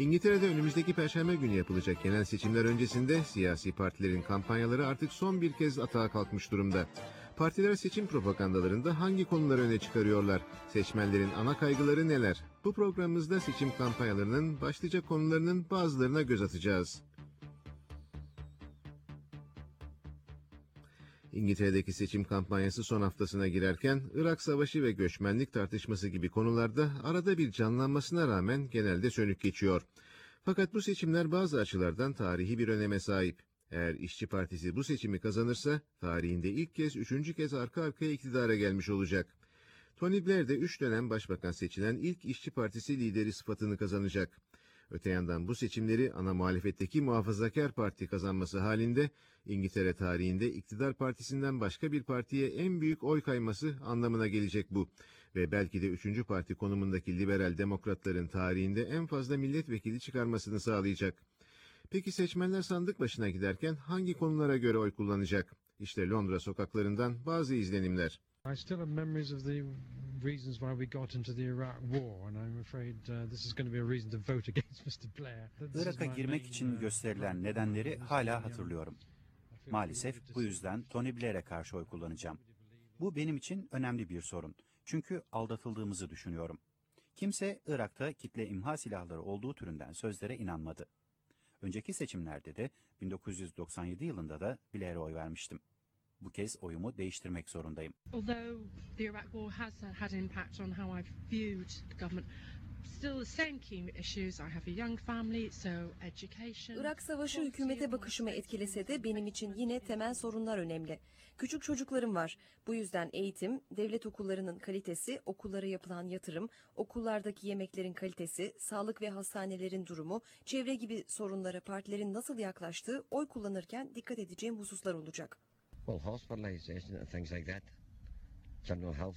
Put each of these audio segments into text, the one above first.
İngiltere'de önümüzdeki perşembe günü yapılacak genel seçimler öncesinde siyasi partilerin kampanyaları artık son bir kez atağa kalkmış durumda. Partiler seçim propagandalarında hangi konuları öne çıkarıyorlar? Seçmenlerin ana kaygıları neler? Bu programımızda seçim kampanyalarının başlıca konularının bazılarına göz atacağız. İngiltere'deki seçim kampanyası son haftasına girerken Irak Savaşı ve göçmenlik tartışması gibi konularda arada bir canlanmasına rağmen genelde sönük geçiyor. Fakat bu seçimler bazı açılardan tarihi bir öneme sahip. Eğer İşçi Partisi bu seçimi kazanırsa tarihinde ilk kez üçüncü kez arka arkaya iktidara gelmiş olacak. Tony Blair de üç dönem başbakan seçilen ilk İşçi Partisi lideri sıfatını kazanacak. Öte yandan bu seçimleri ana muhalefetteki muhafazakar parti kazanması halinde İngiltere tarihinde iktidar partisinden başka bir partiye en büyük oy kayması anlamına gelecek bu. Ve belki de üçüncü parti konumundaki liberal demokratların tarihinde en fazla milletvekili çıkarmasını sağlayacak. Peki seçmenler sandık başına giderken hangi konulara göre oy kullanacak? İşte Londra sokaklarından bazı izlenimler. I still have memories of the reasons why we got into the Iraq War, and I'm afraid uh, this is going to be a reason to vote against Mr. Blair. Irak'a girmek için uh, gösterilen nedenleri hala hatırlıyorum. Maalesef bu yüzden Tony Blair'e karşı oy kullanacağım. Bu benim için önemli bir sorun. Çünkü aldatıldığımızı düşünüyorum. Kimse Irak'ta kitle imha silahları olduğu türünden sözlere inanmadı. Önceki seçimlerde de 1997 yılında da Blair'e oy vermiştim. Bu kez oyumu değiştirmek zorundayım. although the Iraq War has had impact on how I've viewed the government, still the same key issues. I have a young family, so education. Irak Savaşı hükümete bakışımı etkilese de benim için yine temel sorunlar önemli. Küçük çocuklarım var. Bu yüzden eğitim, devlet okullarının kalitesi, okullara yapılan yatırım, okullardaki yemeklerin kalitesi, sağlık ve hastanelerin durumu, çevre gibi sorunlara partilerin nasıl yaklaştığı oy kullanırken dikkat edeceğim hususlar olacak. Well, hospitalisation and things like that. General health.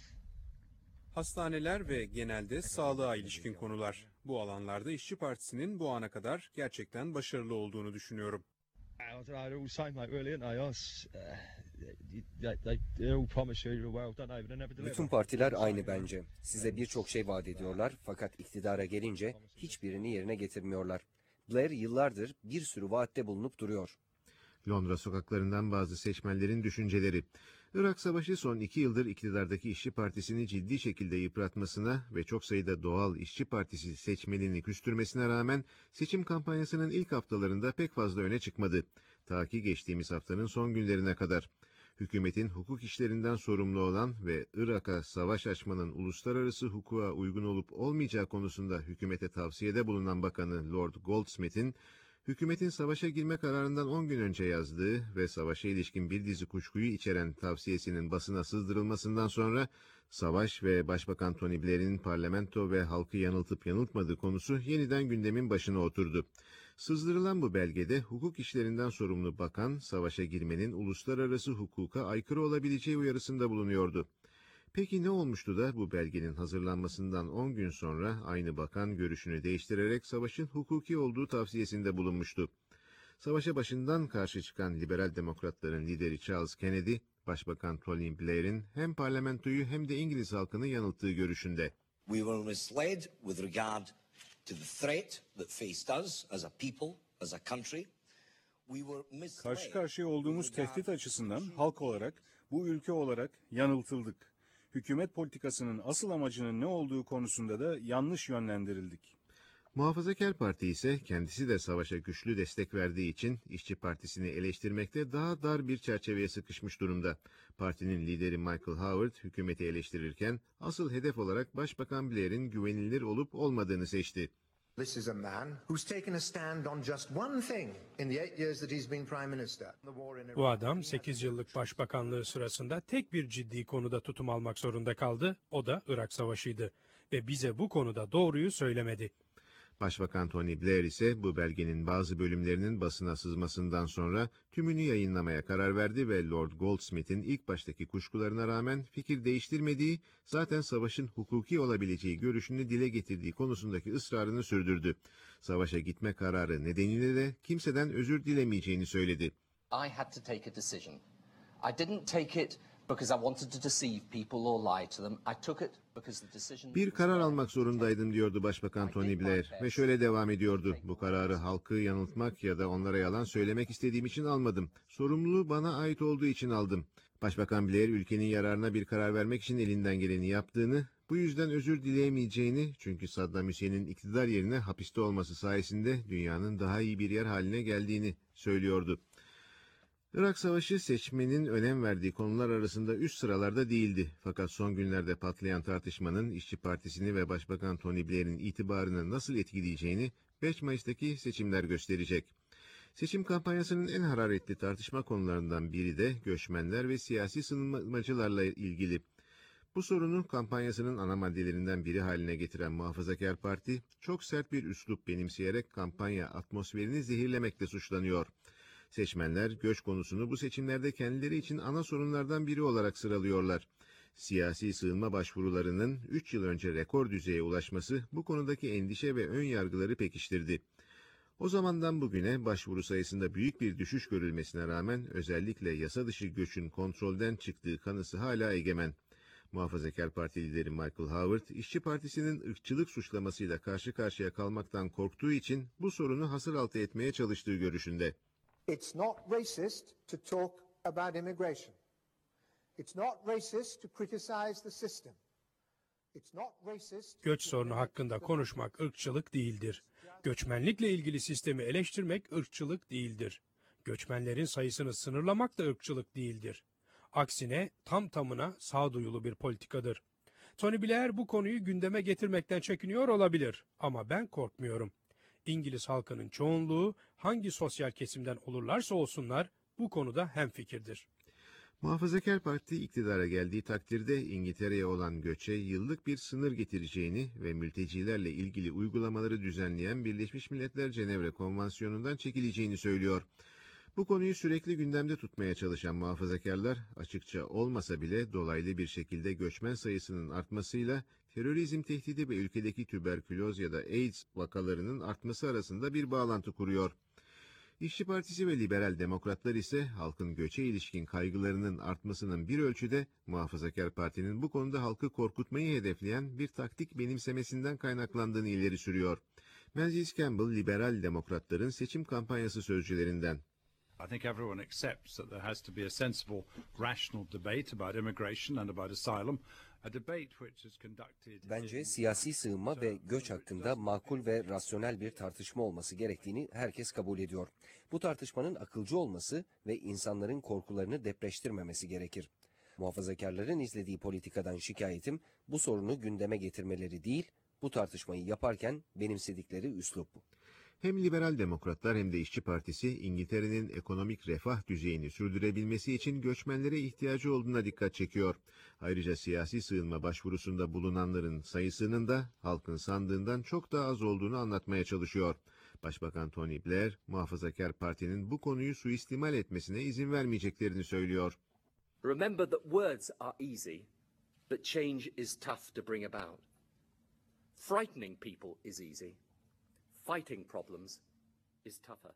Hastaneler ve genelde sağlığa ilişkin konular. Bu alanlarda İşçi Partisi'nin bu ana kadar gerçekten başarılı olduğunu düşünüyorum. Bütün partiler aynı bence. Size birçok şey vaat ediyorlar fakat iktidara gelince hiçbirini yerine getirmiyorlar. Blair yıllardır bir sürü vaatte bulunup duruyor. Londra sokaklarından bazı seçmenlerin düşünceleri. Irak Savaşı son iki yıldır iktidardaki İşçi Partisi'ni ciddi şekilde yıpratmasına ve çok sayıda doğal İşçi Partisi seçmenini küstürmesine rağmen seçim kampanyasının ilk haftalarında pek fazla öne çıkmadı. Ta ki geçtiğimiz haftanın son günlerine kadar. Hükümetin hukuk işlerinden sorumlu olan ve Irak'a savaş açmanın uluslararası hukuka uygun olup olmayacağı konusunda hükümete tavsiyede bulunan Bakanı Lord Goldsmith'in hükümetin savaşa girme kararından 10 gün önce yazdığı ve savaşa ilişkin bir dizi kuşkuyu içeren tavsiyesinin basına sızdırılmasından sonra savaş ve Başbakan Tony Blair'in parlamento ve halkı yanıltıp yanıltmadığı konusu yeniden gündemin başına oturdu. Sızdırılan bu belgede hukuk işlerinden sorumlu bakan savaşa girmenin uluslararası hukuka aykırı olabileceği uyarısında bulunuyordu. Peki ne olmuştu da bu belgenin hazırlanmasından 10 gün sonra aynı bakan görüşünü değiştirerek savaşın hukuki olduğu tavsiyesinde bulunmuştu. Savaşa başından karşı çıkan liberal demokratların lideri Charles Kennedy, Başbakan Tony Blair'in hem parlamentoyu hem de İngiliz halkını yanılttığı görüşünde. We were misled with regard to the threat that faced us as a people, as a country. Karşı karşıya olduğumuz tehdit açısından halk olarak, bu ülke olarak yanıltıldık. Hükümet politikasının asıl amacının ne olduğu konusunda da yanlış yönlendirildik. Muhafazakar Parti ise kendisi de savaşa güçlü destek verdiği için İşçi Partisi'ni eleştirmekte daha dar bir çerçeveye sıkışmış durumda. Partinin lideri Michael Howard hükümeti eleştirirken asıl hedef olarak Başbakan Blair'in güvenilir olup olmadığını seçti. This is a man who's taken a stand on just one thing in the eight years that he's been prime minister. Bu adam 8 yıllık başbakanlığı sırasında tek bir ciddi konuda tutum almak zorunda kaldı. O da Irak Savaşı'ydı. Ve bize bu konuda doğruyu söylemedi. Başbakan Tony Blair ise bu belgenin bazı bölümlerinin basına sızmasından sonra tümünü yayınlamaya karar verdi ve Lord Goldsmith'in ilk baştaki kuşkularına rağmen fikir değiştirmediği, zaten savaşın hukuki olabileceği görüşünü dile getirdiği konusundaki ısrarını sürdürdü. Savaşa gitme kararı nedeniyle de kimseden özür dilemeyeceğini söyledi. I had to take a decision. I didn't take it because I wanted to deceive people or lie to them. I took it because the decision Bir karar almak zorundaydım diyordu Başbakan Tony Blair ve şöyle devam ediyordu. Bu kararı halkı yanıltmak ya da onlara yalan söylemek istediğim için almadım. Sorumluluğu bana ait olduğu için aldım. Başbakan Blair ülkenin yararına bir karar vermek için elinden geleni yaptığını, bu yüzden özür dileyemeyeceğini çünkü Saddam Hüseyin'in iktidar yerine hapiste olması sayesinde dünyanın daha iyi bir yer haline geldiğini söylüyordu. Irak Savaşı seçmenin önem verdiği konular arasında üst sıralarda değildi. Fakat son günlerde patlayan tartışmanın İşçi Partisi'ni ve Başbakan Tony Blair'in itibarını nasıl etkileyeceğini 5 Mayıs'taki seçimler gösterecek. Seçim kampanyasının en hararetli tartışma konularından biri de göçmenler ve siyasi sığınmacılarla ilgili. Bu sorunu kampanyasının ana maddelerinden biri haline getiren Muhafazakar Parti, çok sert bir üslup benimseyerek kampanya atmosferini zehirlemekle suçlanıyor. Seçmenler göç konusunu bu seçimlerde kendileri için ana sorunlardan biri olarak sıralıyorlar. Siyasi sığınma başvurularının 3 yıl önce rekor düzeye ulaşması bu konudaki endişe ve ön yargıları pekiştirdi. O zamandan bugüne başvuru sayısında büyük bir düşüş görülmesine rağmen özellikle yasa dışı göçün kontrolden çıktığı kanısı hala egemen. Muhafazakar Parti lideri Michael Howard, İşçi Partisi'nin ırkçılık suçlamasıyla karşı karşıya kalmaktan korktuğu için bu sorunu hasır altı etmeye çalıştığı görüşünde. It's not racist to talk about immigration. It's not racist to criticize the system. It's not racist Göç sorunu hakkında konuşmak ırkçılık değildir. Göçmenlikle ilgili sistemi eleştirmek ırkçılık değildir. Göçmenlerin sayısını sınırlamak da ırkçılık değildir. Aksine tam tamına sağduyulu bir politikadır. Tony Blair bu konuyu gündeme getirmekten çekiniyor olabilir ama ben korkmuyorum. İngiliz halkının çoğunluğu hangi sosyal kesimden olurlarsa olsunlar bu konuda hemfikirdir. Muhafazakar Parti iktidara geldiği takdirde İngiltere'ye olan göçe yıllık bir sınır getireceğini ve mültecilerle ilgili uygulamaları düzenleyen Birleşmiş Milletler Cenevre Konvansiyonu'ndan çekileceğini söylüyor. Bu konuyu sürekli gündemde tutmaya çalışan muhafazakarlar açıkça olmasa bile dolaylı bir şekilde göçmen sayısının artmasıyla terörizm tehdidi ve ülkedeki tüberküloz ya da AIDS vakalarının artması arasında bir bağlantı kuruyor. İşçi Partisi ve Liberal Demokratlar ise halkın göçe ilişkin kaygılarının artmasının bir ölçüde Muhafazakar Parti'nin bu konuda halkı korkutmayı hedefleyen bir taktik benimsemesinden kaynaklandığını ileri sürüyor. Menzies Campbell, Liberal Demokratların seçim kampanyası sözcülerinden. I think everyone accepts that there has to be a sensible, rational debate about immigration and about asylum. Bence siyasi sığınma ve göç hakkında makul ve rasyonel bir tartışma olması gerektiğini herkes kabul ediyor. Bu tartışmanın akılcı olması ve insanların korkularını depreştirmemesi gerekir. Muhafazakarların izlediği politikadan şikayetim bu sorunu gündeme getirmeleri değil, bu tartışmayı yaparken benimsedikleri üslup. Hem liberal demokratlar hem de işçi partisi İngiltere'nin ekonomik refah düzeyini sürdürebilmesi için göçmenlere ihtiyacı olduğuna dikkat çekiyor. Ayrıca siyasi sığınma başvurusunda bulunanların sayısının da halkın sandığından çok daha az olduğunu anlatmaya çalışıyor. Başbakan Tony Blair, muhafazakar partinin bu konuyu suistimal etmesine izin vermeyeceklerini söylüyor. Remember that words are easy, but change is tough to bring about. Frightening people is easy. Fighting problems is tougher.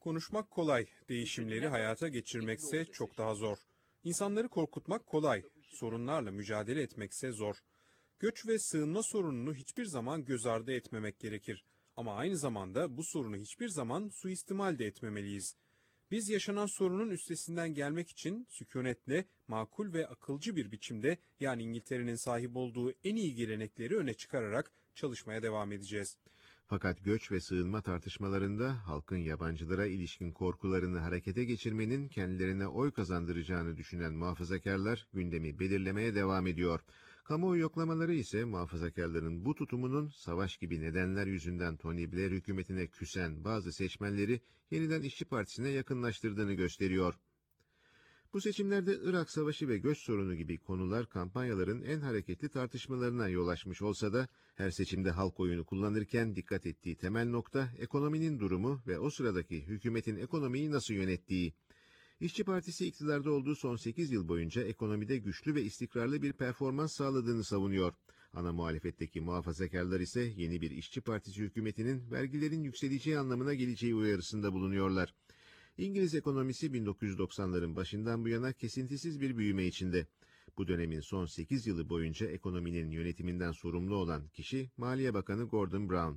Konuşmak kolay, değişimleri hayata geçirmekse çok daha zor. İnsanları korkutmak kolay, sorunlarla mücadele etmekse zor. Göç ve sığınma sorununu hiçbir zaman göz ardı etmemek gerekir. Ama aynı zamanda bu sorunu hiçbir zaman suistimal de etmemeliyiz. Biz yaşanan sorunun üstesinden gelmek için sükunetle, makul ve akılcı bir biçimde yani İngiltere'nin sahip olduğu en iyi gelenekleri öne çıkararak çalışmaya devam edeceğiz. Fakat göç ve sığınma tartışmalarında halkın yabancılara ilişkin korkularını harekete geçirmenin kendilerine oy kazandıracağını düşünen muhafazakarlar gündemi belirlemeye devam ediyor. Kamuoyu yoklamaları ise muhafazakarların bu tutumunun savaş gibi nedenler yüzünden Tony Blair hükümetine küsen bazı seçmenleri yeniden İşçi Partisi'ne yakınlaştırdığını gösteriyor. Bu seçimlerde Irak Savaşı ve göç sorunu gibi konular kampanyaların en hareketli tartışmalarına yol açmış olsa da her seçimde halk oyunu kullanırken dikkat ettiği temel nokta ekonominin durumu ve o sıradaki hükümetin ekonomiyi nasıl yönettiği. İşçi Partisi iktidarda olduğu son 8 yıl boyunca ekonomide güçlü ve istikrarlı bir performans sağladığını savunuyor. Ana muhalefetteki muhafazakarlar ise yeni bir işçi partisi hükümetinin vergilerin yükseleceği anlamına geleceği uyarısında bulunuyorlar. İngiliz ekonomisi 1990'ların başından bu yana kesintisiz bir büyüme içinde. Bu dönemin son 8 yılı boyunca ekonominin yönetiminden sorumlu olan kişi Maliye Bakanı Gordon Brown.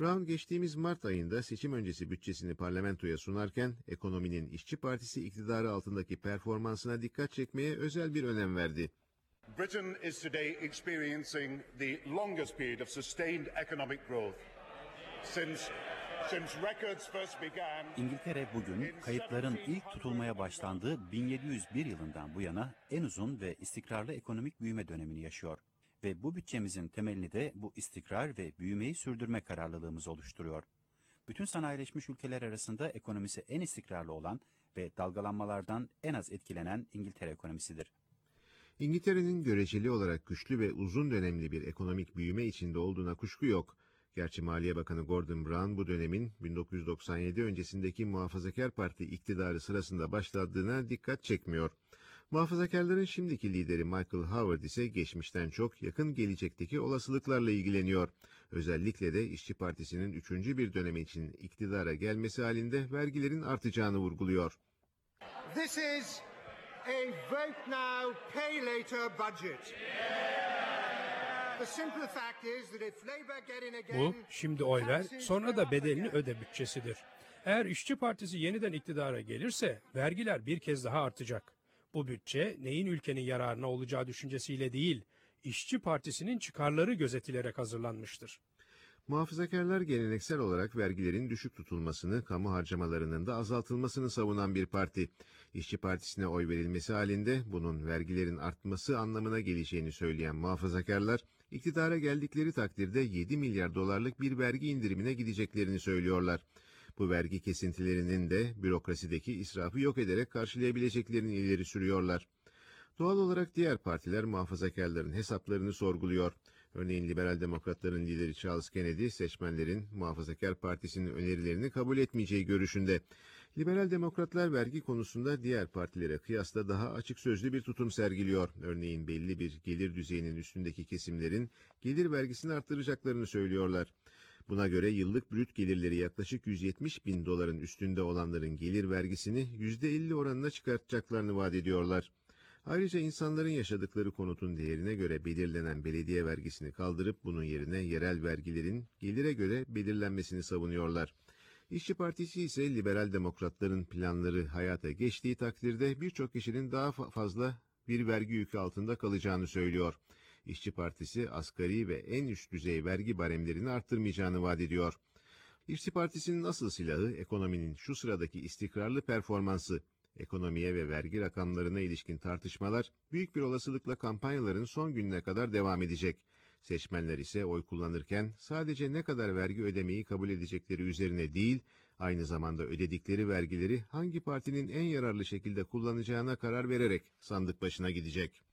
Brown geçtiğimiz Mart ayında seçim öncesi bütçesini parlamentoya sunarken ekonominin İşçi Partisi iktidarı altındaki performansına dikkat çekmeye özel bir önem verdi. Britain is today experiencing the longest period of sustained economic growth since İngiltere bugün kayıpların ilk tutulmaya başlandığı 1701 yılından bu yana en uzun ve istikrarlı ekonomik büyüme dönemini yaşıyor. Ve bu bütçemizin temelini de bu istikrar ve büyümeyi sürdürme kararlılığımız oluşturuyor. Bütün sanayileşmiş ülkeler arasında ekonomisi en istikrarlı olan ve dalgalanmalardan en az etkilenen İngiltere ekonomisidir. İngiltere'nin göreceli olarak güçlü ve uzun dönemli bir ekonomik büyüme içinde olduğuna kuşku yok. Gerçi Maliye Bakanı Gordon Brown bu dönemin 1997 öncesindeki Muhafazakar Parti iktidarı sırasında başladığına dikkat çekmiyor. Muhafazakarların şimdiki lideri Michael Howard ise geçmişten çok yakın gelecekteki olasılıklarla ilgileniyor. Özellikle de İşçi Partisi'nin üçüncü bir dönemi için iktidara gelmesi halinde vergilerin artacağını vurguluyor. This is a vote now, pay later budget. The Bu şimdi oy ver sonra da bedelini öde bütçesidir. Eğer İşçi Partisi yeniden iktidara gelirse vergiler bir kez daha artacak. Bu bütçe neyin ülkenin yararına olacağı düşüncesiyle değil, İşçi Partisi'nin çıkarları gözetilerek hazırlanmıştır. Muhafazakarlar geleneksel olarak vergilerin düşük tutulmasını, kamu harcamalarının da azaltılmasını savunan bir parti. İşçi Partisi'ne oy verilmesi halinde bunun vergilerin artması anlamına geleceğini söyleyen muhafazakarlar, iktidara geldikleri takdirde 7 milyar dolarlık bir vergi indirimine gideceklerini söylüyorlar. Bu vergi kesintilerinin de bürokrasideki israfı yok ederek karşılayabileceklerini ileri sürüyorlar. Doğal olarak diğer partiler muhafazakarların hesaplarını sorguluyor. Örneğin Liberal Demokratların lideri Charles Kennedy seçmenlerin Muhafazakar Partisi'nin önerilerini kabul etmeyeceği görüşünde. Liberal Demokratlar vergi konusunda diğer partilere kıyasla daha açık sözlü bir tutum sergiliyor. Örneğin belli bir gelir düzeyinin üstündeki kesimlerin gelir vergisini arttıracaklarını söylüyorlar. Buna göre yıllık brüt gelirleri yaklaşık 170 bin doların üstünde olanların gelir vergisini %50 oranına çıkartacaklarını vaat ediyorlar. Ayrıca insanların yaşadıkları konutun değerine göre belirlenen belediye vergisini kaldırıp bunun yerine yerel vergilerin gelire göre belirlenmesini savunuyorlar. İşçi Partisi ise liberal demokratların planları hayata geçtiği takdirde birçok kişinin daha fazla bir vergi yükü altında kalacağını söylüyor. İşçi Partisi asgari ve en üst düzey vergi baremlerini arttırmayacağını vaat ediyor. İşçi Partisi'nin asıl silahı ekonominin şu sıradaki istikrarlı performansı. Ekonomiye ve vergi rakamlarına ilişkin tartışmalar büyük bir olasılıkla kampanyaların son gününe kadar devam edecek. Seçmenler ise oy kullanırken sadece ne kadar vergi ödemeyi kabul edecekleri üzerine değil, aynı zamanda ödedikleri vergileri hangi partinin en yararlı şekilde kullanacağına karar vererek sandık başına gidecek.